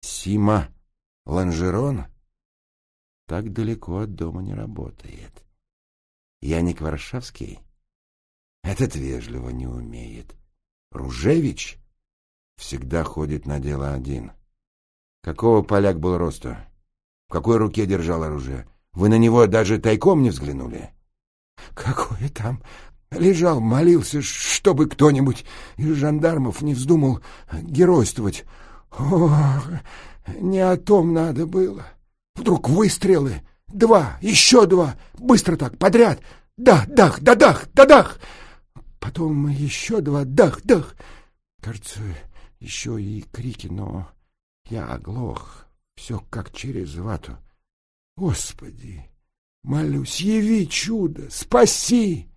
Сима Ланжерон так далеко от дома не работает. Яник Варшавский этот вежливо не умеет. Ружевич всегда ходит на дело один. Какого поляк был роста? В какой руке держал оружие? Вы на него даже тайком не взглянули? Какое там? Лежал, молился, чтобы кто-нибудь из жандармов не вздумал геройствовать. О, не о том надо было. Вдруг выстрелы. Два, еще два. Быстро так, подряд. Да, дах, да, дах, да, дах. Потом еще два, дах, дах. Кажется, еще и крики, но я оглох. Все как через вату. Господи, молюсь, яви чудо, спаси!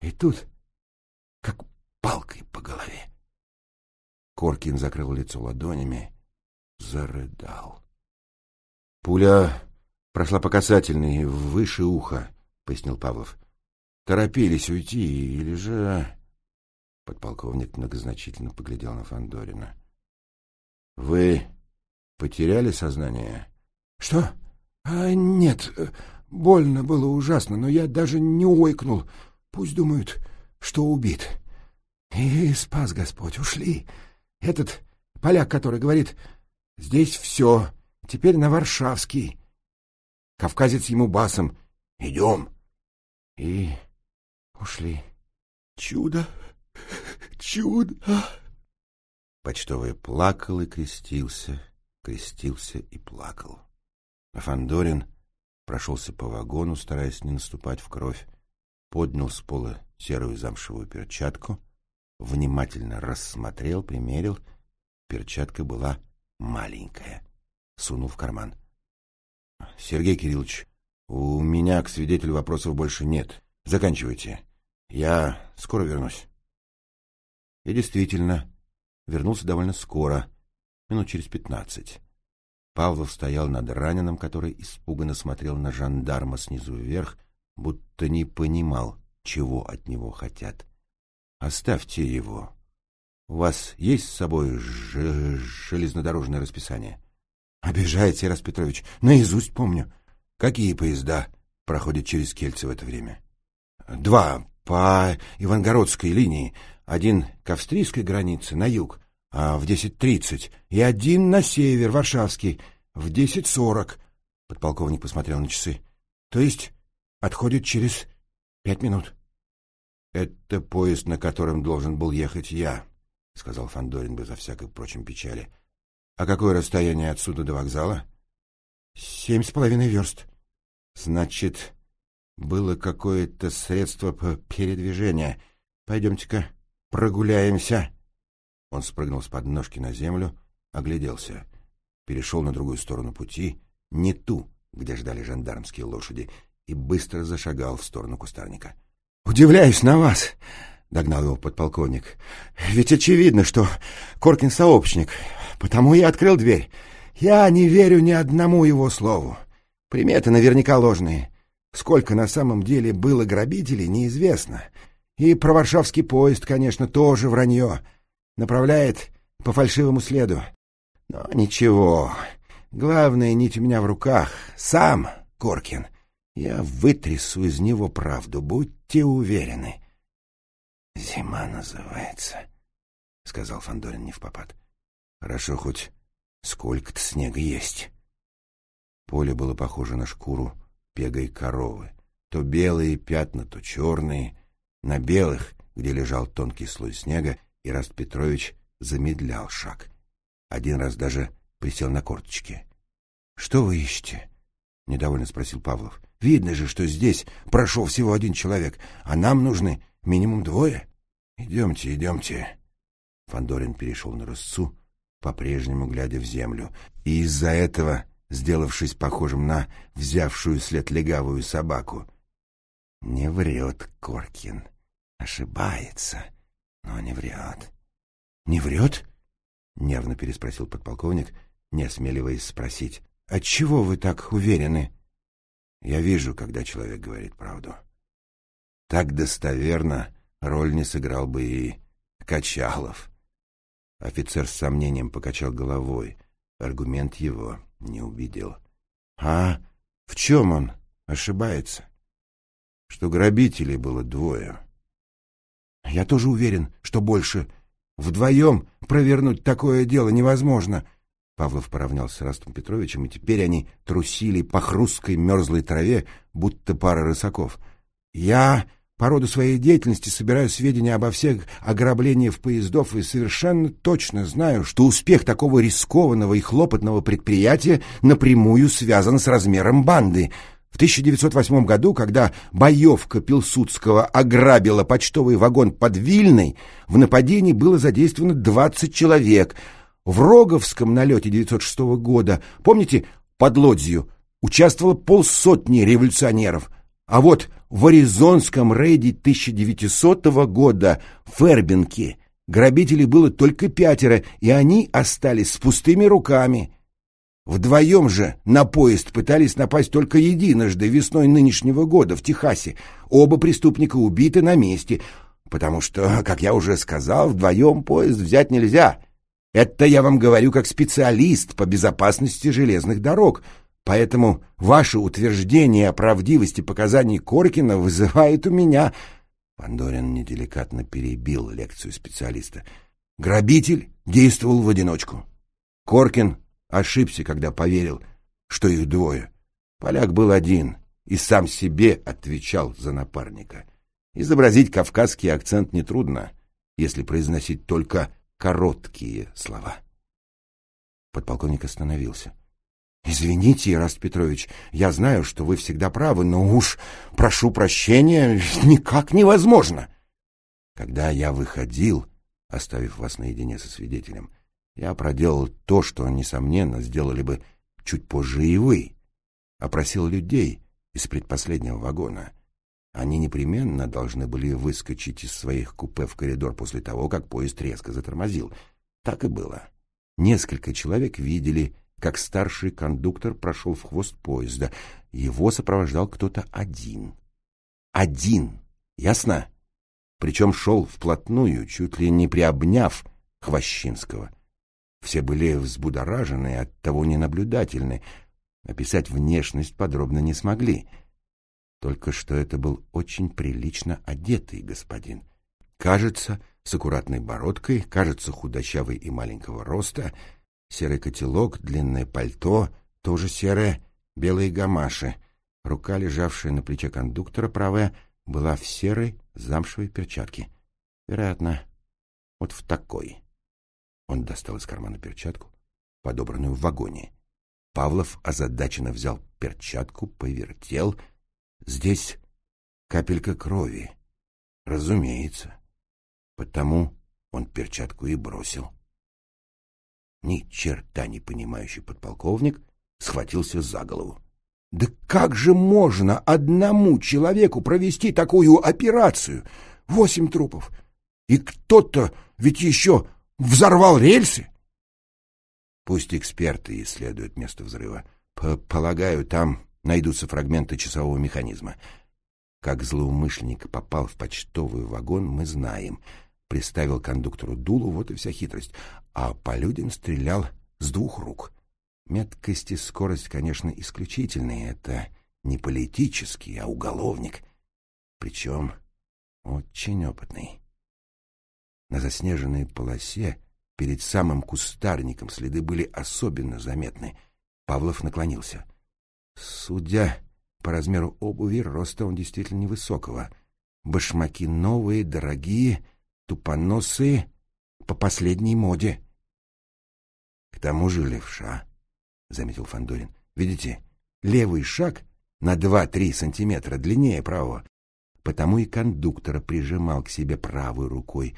И тут как палкой по голове. Коркин закрыл лицо ладонями, зарыдал. Пуля прошла по касательной, выше уха, — пояснил Павлов. Торопились уйти, или же... Подполковник многозначительно поглядел на Фандорина. Вы потеряли сознание? Что? А, нет, больно было ужасно, но я даже не ойкнул. Пусть думают, что убит. И спас Господь, ушли. Этот поляк, который говорит, здесь все, теперь на Варшавский. Кавказец ему басом, идем. И ушли. Чудо, чудо. Почтовый плакал и крестился, крестился и плакал. А Фандорин прошелся по вагону, стараясь не наступать в кровь, поднял с пола серую замшевую перчатку, внимательно рассмотрел, примерил. Перчатка была маленькая. Сунул в карман. — Сергей Кириллович, у меня к свидетелю вопросов больше нет. Заканчивайте. Я скоро вернусь. И действительно, вернулся довольно скоро, минут через пятнадцать. Павлов стоял над раненым, который испуганно смотрел на жандарма снизу вверх, будто не понимал, чего от него хотят. «Оставьте его. У вас есть с собой железнодорожное расписание?» «Обижаете, Ирас Петрович. Наизусть помню. Какие поезда проходят через Кельце в это время?» «Два по Ивангородской линии. Один к австрийской границе на юг, а в десять тридцать, и один на север, Варшавский, в десять сорок. Подполковник посмотрел на часы. То есть отходит через пять минут. — Это поезд, на котором должен был ехать я, — сказал Фандорин безо всякой, прочим, печали. — А какое расстояние отсюда до вокзала? — Семь с половиной верст. — Значит, было какое-то средство передвижения. Пойдемте-ка прогуляемся. Он спрыгнул с подножки на землю, огляделся, перешел на другую сторону пути, не ту, где ждали жандармские лошади, и быстро зашагал в сторону кустарника. «Удивляюсь на вас!» — догнал его подполковник. «Ведь очевидно, что Коркин сообщник, потому и открыл дверь. Я не верю ни одному его слову. Приметы наверняка ложные. Сколько на самом деле было грабителей, неизвестно. И про варшавский поезд, конечно, тоже вранье. Направляет по фальшивому следу. Но ничего. Главное, нить у меня в руках. Сам Коркин. Я вытрясу из него правду, будьте уверены. «Зима называется», — сказал Фандорин не в попад. «Хорошо хоть сколько-то снега есть». Поле было похоже на шкуру пегой коровы. То белые пятна, то черные. На белых, где лежал тонкий слой снега, Ираст Петрович замедлял шаг. Один раз даже присел на корточки. — Что вы ищете? — недовольно спросил Павлов. — Видно же, что здесь прошел всего один человек, а нам нужны минимум двое. — Идемте, идемте. Фандорин перешел на рысцу, по-прежнему глядя в землю, и из-за этого сделавшись похожим на взявшую след легавую собаку. — Не врет Коркин. Ошибается, но не врет. — Не врет? — нервно переспросил подполковник, не осмеливаясь спросить. — Отчего вы так уверены? — Я вижу, когда человек говорит правду. Так достоверно роль не сыграл бы и Качалов. Офицер с сомнением покачал головой — Аргумент его не убедил. А в чем он ошибается? Что грабителей было двое. Я тоже уверен, что больше. Вдвоем провернуть такое дело невозможно. Павлов поравнялся с Растом Петровичем, и теперь они трусили по хрусткой мерзлой траве, будто пара рысаков. Я по роду своей деятельности собираю сведения обо всех ограблениях поездов и совершенно точно знаю, что успех такого рискованного и хлопотного предприятия напрямую связан с размером банды. В 1908 году, когда боевка Пилсудского ограбила почтовый вагон под Вильной, в нападении было задействовано 20 человек. В Роговском налете 1906 года, помните, под Лодзью, участвовало полсотни революционеров. А вот в Аризонском рейде 1900 года в Фербинке грабителей было только пятеро, и они остались с пустыми руками. Вдвоем же на поезд пытались напасть только единожды весной нынешнего года в Техасе. Оба преступника убиты на месте, потому что, как я уже сказал, вдвоем поезд взять нельзя. Это я вам говорю как специалист по безопасности железных дорог — Поэтому ваше утверждение о правдивости показаний Коркина вызывает у меня...» Пандорин неделикатно перебил лекцию специалиста. «Грабитель действовал в одиночку. Коркин ошибся, когда поверил, что их двое. Поляк был один и сам себе отвечал за напарника. Изобразить кавказский акцент нетрудно, если произносить только короткие слова». Подполковник остановился. «Извините, Ираст Петрович, я знаю, что вы всегда правы, но уж, прошу прощения, никак невозможно!» Когда я выходил, оставив вас наедине со свидетелем, я проделал то, что, несомненно, сделали бы чуть позже и вы. Опросил людей из предпоследнего вагона. Они непременно должны были выскочить из своих купе в коридор после того, как поезд резко затормозил. Так и было. Несколько человек видели как старший кондуктор прошел в хвост поезда. Его сопровождал кто-то один. Один, ясно? Причем шел вплотную, чуть ли не приобняв Хвощинского. Все были взбудоражены и оттого ненаблюдательны. Описать внешность подробно не смогли. Только что это был очень прилично одетый господин. Кажется, с аккуратной бородкой, кажется, худощавый и маленького роста — Серый котелок, длинное пальто, тоже серое, белые гамаши. Рука, лежавшая на плече кондуктора, правая, была в серой замшевой перчатке. Вероятно, вот в такой. Он достал из кармана перчатку, подобранную в вагоне. Павлов озадаченно взял перчатку, повертел. Здесь капелька крови. Разумеется. Потому он перчатку и бросил. Ни черта не понимающий подполковник схватился за голову. Да как же можно одному человеку провести такую операцию? Восемь трупов. И кто-то ведь еще взорвал рельсы. Пусть эксперты исследуют место взрыва. Полагаю, там найдутся фрагменты часового механизма. Как злоумышленник попал в почтовый вагон, мы знаем — приставил кондуктору дулу, вот и вся хитрость. А Полюдин стрелял с двух рук. Меткость и скорость, конечно, исключительные. Это не политический, а уголовник. Причем очень опытный. На заснеженной полосе перед самым кустарником следы были особенно заметны. Павлов наклонился. Судя по размеру обуви, роста он действительно невысокого. Башмаки новые, дорогие — тупоносые по последней моде. — К тому же левша, — заметил Фандорин. Видите, левый шаг на два-три сантиметра длиннее правого, потому и кондуктора прижимал к себе правой рукой.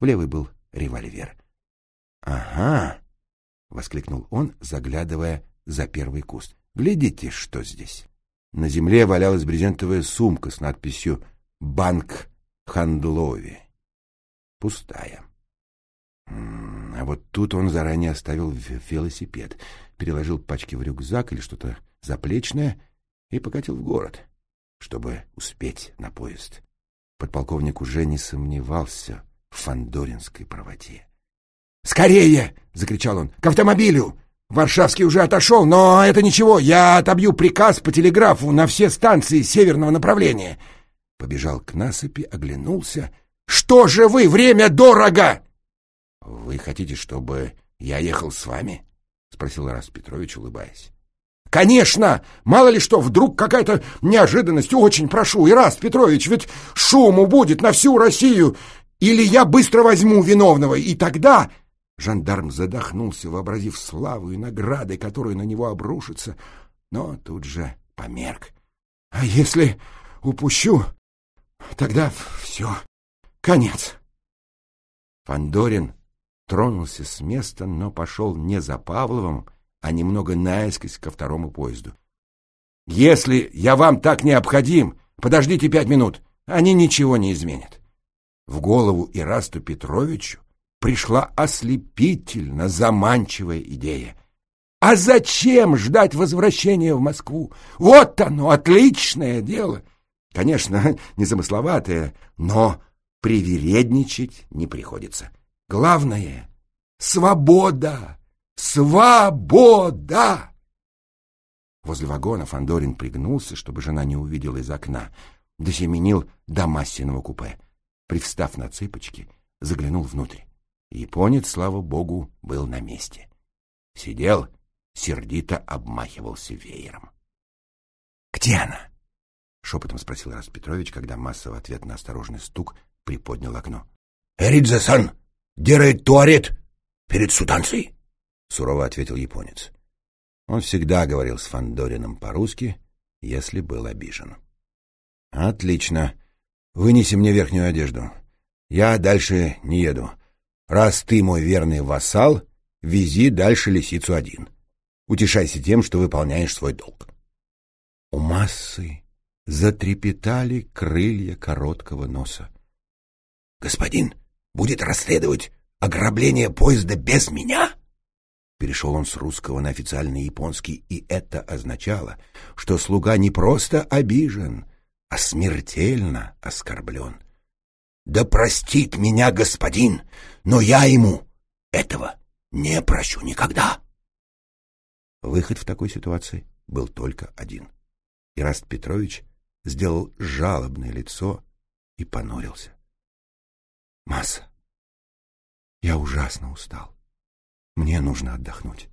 В левой был револьвер. — Ага! — воскликнул он, заглядывая за первый куст. — Глядите, что здесь. На земле валялась брезентовая сумка с надписью «Банк Хандлови» пустая. А вот тут он заранее оставил велосипед, переложил пачки в рюкзак или что-то заплечное и покатил в город, чтобы успеть на поезд. Подполковник уже не сомневался в фандоринской правоте. «Скорее!» — закричал он. «К автомобилю! Варшавский уже отошел, но это ничего, я отобью приказ по телеграфу на все станции северного направления. Побежал к насыпи, оглянулся. Что же вы, время дорого! Вы хотите, чтобы я ехал с вами? Спросил Раст Петрович, улыбаясь. Конечно! Мало ли что, вдруг какая-то неожиданность. Очень прошу, Ираст Петрович, ведь шуму будет на всю Россию. Или я быстро возьму виновного, и тогда... Жандарм задохнулся, вообразив славу и награды, которые на него обрушатся, но тут же померк. А если упущу, тогда все, конец. Фандорин тронулся с места, но пошел не за Павловым, а немного наискось ко второму поезду. «Если я вам так необходим, подождите пять минут, они ничего не изменят». В голову Ирасту Петровичу пришла ослепительно заманчивая идея. А зачем ждать возвращения в Москву? Вот оно, отличное дело. Конечно, незамысловатое, но привередничать не приходится. Главное — свобода. Свобода! Возле вагона Фандорин пригнулся, чтобы жена не увидела из окна, досеменил до Массиного купе. Привстав на цыпочки, заглянул внутрь. Японец, слава богу, был на месте. Сидел, сердито обмахивался веером. — Где она? — шепотом спросил Раст Петрович, когда Масса в ответ на осторожный стук приподнял окно. — Эридзе-сан, дерает туалет перед суданцией. — сурово ответил японец. Он всегда говорил с Фандорином по-русски, если был обижен. «Отлично. Вынеси мне верхнюю одежду. Я дальше не еду. Раз ты мой верный вассал, вези дальше лисицу один. Утешайся тем, что выполняешь свой долг». У массы затрепетали крылья короткого носа. «Господин будет расследовать ограбление поезда без меня?» Перешел он с русского на официальный японский, и это означало, что слуга не просто обижен, а смертельно оскорблен. «Да простит меня господин, но я ему этого не прощу никогда!» Выход в такой ситуации был только один. Ираст Петрович сделал жалобное лицо и понурился. «Масса, я ужасно устал. Мне нужно отдохнуть.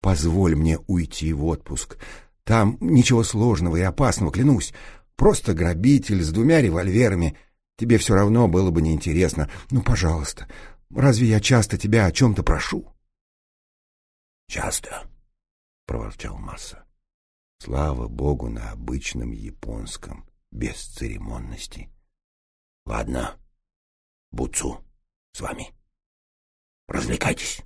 Позволь мне уйти в отпуск. Там ничего сложного и опасного, клянусь. Просто грабитель с двумя револьверами. Тебе все равно было бы неинтересно. Ну, пожалуйста, разве я часто тебя о чем-то прошу? — Часто, — проворчал Масса. Слава богу, на обычном японском, без церемонности. — Ладно, Буцу, с вами. Развлекайтесь.